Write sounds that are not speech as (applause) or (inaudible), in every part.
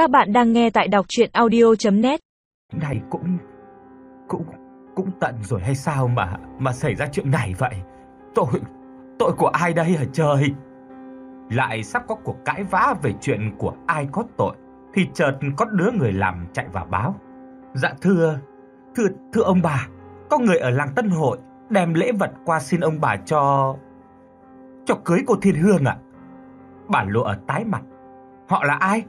Các bạn đang nghe tại đọc chuyện audio.net Này cũng cũng cũng tận rồi hay sao mà mà xảy ra chuyện này vậy? Tội tội của ai đây hả trời? Lại sắp có cuộc cãi vã về chuyện của ai có tội thì chợt có đứa người làm chạy vào báo. Dạ thưa, thưa thưa ông bà, có người ở làng Tân Hội đem lễ vật qua xin ông bà cho cho cưới cô Thiên Hương ạ. Bà lụa tái mặt. Họ là ai?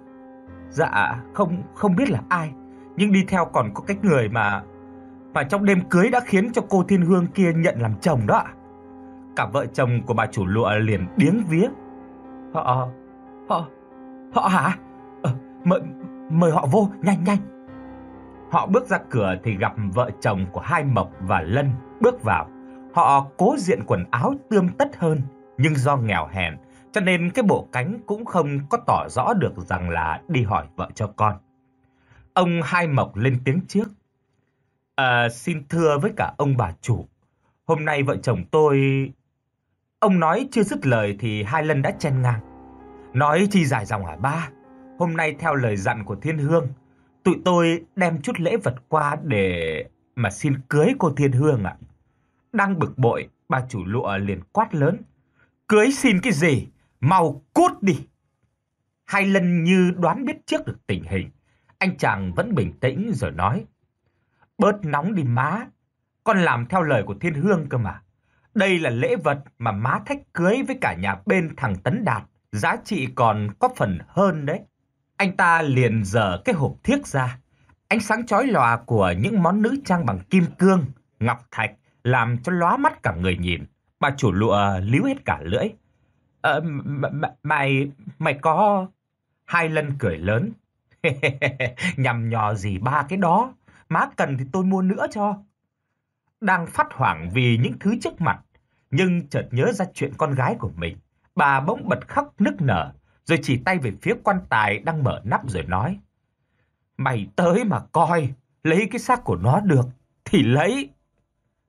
Dạ, không không biết là ai, nhưng đi theo còn có cái người mà mà trong đêm cưới đã khiến cho cô Thiên Hương kia nhận làm chồng đó ạ. Cả vợ chồng của bà chủ lụa liền điếng vía. Họ họ họ hả? Ờ, mời mời họ vô, nhanh nhanh. Họ bước ra cửa thì gặp vợ chồng của Hai Mộc và Lân bước vào. Họ cố diện quần áo tươm tất hơn, nhưng do nghèo hèn cho nên cái bộ cánh cũng không có tỏ rõ được rằng là đi hỏi vợ cho con. Ông Hai Mộc lên tiếng trước. À, xin thưa với cả ông bà chủ, hôm nay vợ chồng tôi... Ông nói chưa dứt lời thì hai lần đã chen ngang. Nói chi dài dòng hả ba? Hôm nay theo lời dặn của Thiên Hương, tụi tôi đem chút lễ vật qua để mà xin cưới cô Thiên Hương ạ. Đang bực bội, bà chủ lụa liền quát lớn. Cưới xin cái gì? Mau cút đi! Hai lần như đoán biết trước được tình hình. Anh chàng vẫn bình tĩnh rồi nói. Bớt nóng đi má. Con làm theo lời của Thiên Hương cơ mà. Đây là lễ vật mà má thách cưới với cả nhà bên thằng Tấn Đạt. Giá trị còn có phần hơn đấy. Anh ta liền dở cái hộp thiếc ra. Ánh sáng chói lòa của những món nữ trang bằng kim cương, ngọc thạch làm cho lóa mắt cả người nhìn. Bà chủ lụa líu hết cả lưỡi. Ờ, mày, mày có... Hai lần cười lớn. (laughs) Nhằm nhò gì ba cái đó. Má cần thì tôi mua nữa cho. Đang phát hoảng vì những thứ trước mặt. Nhưng chợt nhớ ra chuyện con gái của mình. Bà bỗng bật khóc nức nở. Rồi chỉ tay về phía quan tài đang mở nắp rồi nói. Mày tới mà coi. Lấy cái xác của nó được. Thì lấy.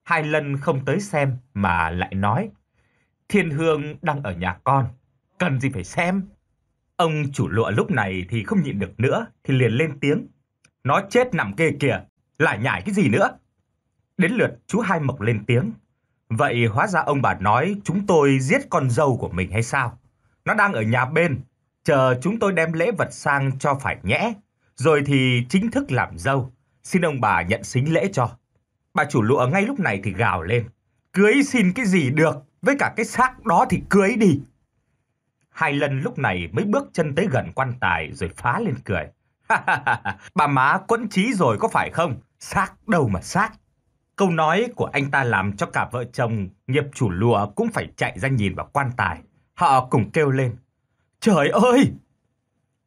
Hai lần không tới xem mà lại nói. Thiên Hương đang ở nhà con, cần gì phải xem. Ông chủ lụa lúc này thì không nhịn được nữa, thì liền lên tiếng. Nó chết nằm kê kìa, lại nhảy cái gì nữa? Đến lượt chú Hai Mộc lên tiếng. Vậy hóa ra ông bà nói chúng tôi giết con dâu của mình hay sao? Nó đang ở nhà bên, chờ chúng tôi đem lễ vật sang cho phải nhẽ. Rồi thì chính thức làm dâu, xin ông bà nhận xính lễ cho. Bà chủ lụa ngay lúc này thì gào lên. Cưới xin cái gì được, với cả cái xác đó thì cưới đi. Hai lần lúc này mới bước chân tới gần quan tài rồi phá lên cười. (laughs) Bà má quẫn trí rồi có phải không? Xác đâu mà xác. Câu nói của anh ta làm cho cả vợ chồng nghiệp chủ lùa cũng phải chạy ra nhìn vào quan tài. Họ cùng kêu lên. Trời ơi!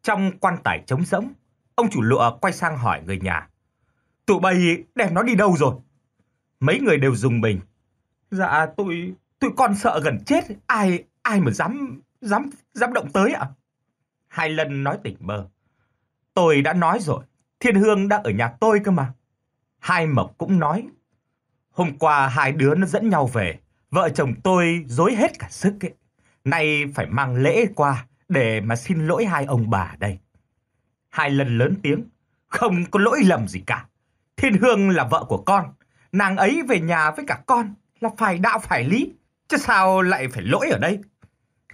Trong quan tài trống rỗng, ông chủ lụa quay sang hỏi người nhà. Tụi bay đem nó đi đâu rồi? Mấy người đều dùng mình. Dạ tôi Tụi con sợ gần chết, ai ai mà dám dám dám động tới ạ? Hai lần nói tỉnh mơ. Tôi đã nói rồi, Thiên Hương đang ở nhà tôi cơ mà. Hai Mộc cũng nói. Hôm qua hai đứa nó dẫn nhau về, vợ chồng tôi dối hết cả sức ấy. Nay phải mang lễ qua để mà xin lỗi hai ông bà đây. Hai lần lớn tiếng, không có lỗi lầm gì cả. Thiên Hương là vợ của con, nàng ấy về nhà với cả con là phải đạo phải lý. Chứ sao lại phải lỗi ở đây?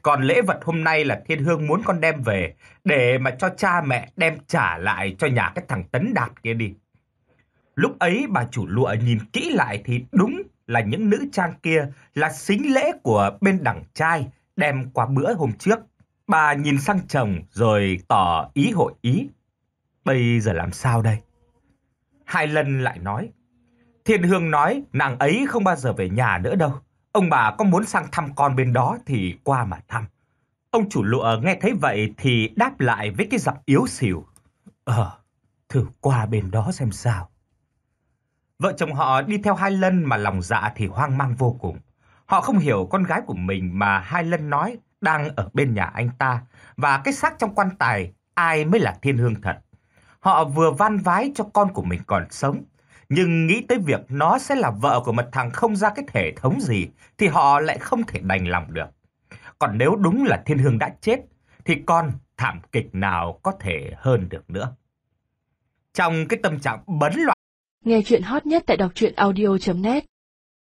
Còn lễ vật hôm nay là Thiên Hương muốn con đem về, để mà cho cha mẹ đem trả lại cho nhà cái thằng Tấn Đạt kia đi. Lúc ấy bà chủ lụa nhìn kỹ lại thì đúng là những nữ trang kia là xính lễ của bên đằng trai đem qua bữa hôm trước. Bà nhìn sang chồng rồi tỏ ý hội ý. Bây giờ làm sao đây? Hai lần lại nói. Thiên Hương nói nàng ấy không bao giờ về nhà nữa đâu. Ông bà có muốn sang thăm con bên đó thì qua mà thăm. Ông chủ lụa nghe thấy vậy thì đáp lại với cái giọng yếu xìu. Ờ, thử qua bên đó xem sao. Vợ chồng họ đi theo hai lân mà lòng dạ thì hoang mang vô cùng. Họ không hiểu con gái của mình mà hai lân nói đang ở bên nhà anh ta và cái xác trong quan tài ai mới là thiên hương thật. Họ vừa van vái cho con của mình còn sống, nhưng nghĩ tới việc nó sẽ là vợ của một thằng không ra cái thể thống gì, thì họ lại không thể đành lòng được. Còn nếu đúng là Thiên Hương đã chết, thì con thảm kịch nào có thể hơn được nữa. Trong cái tâm trạng bấn loạn. Nghe chuyện hot nhất tại đọc truyện audio.net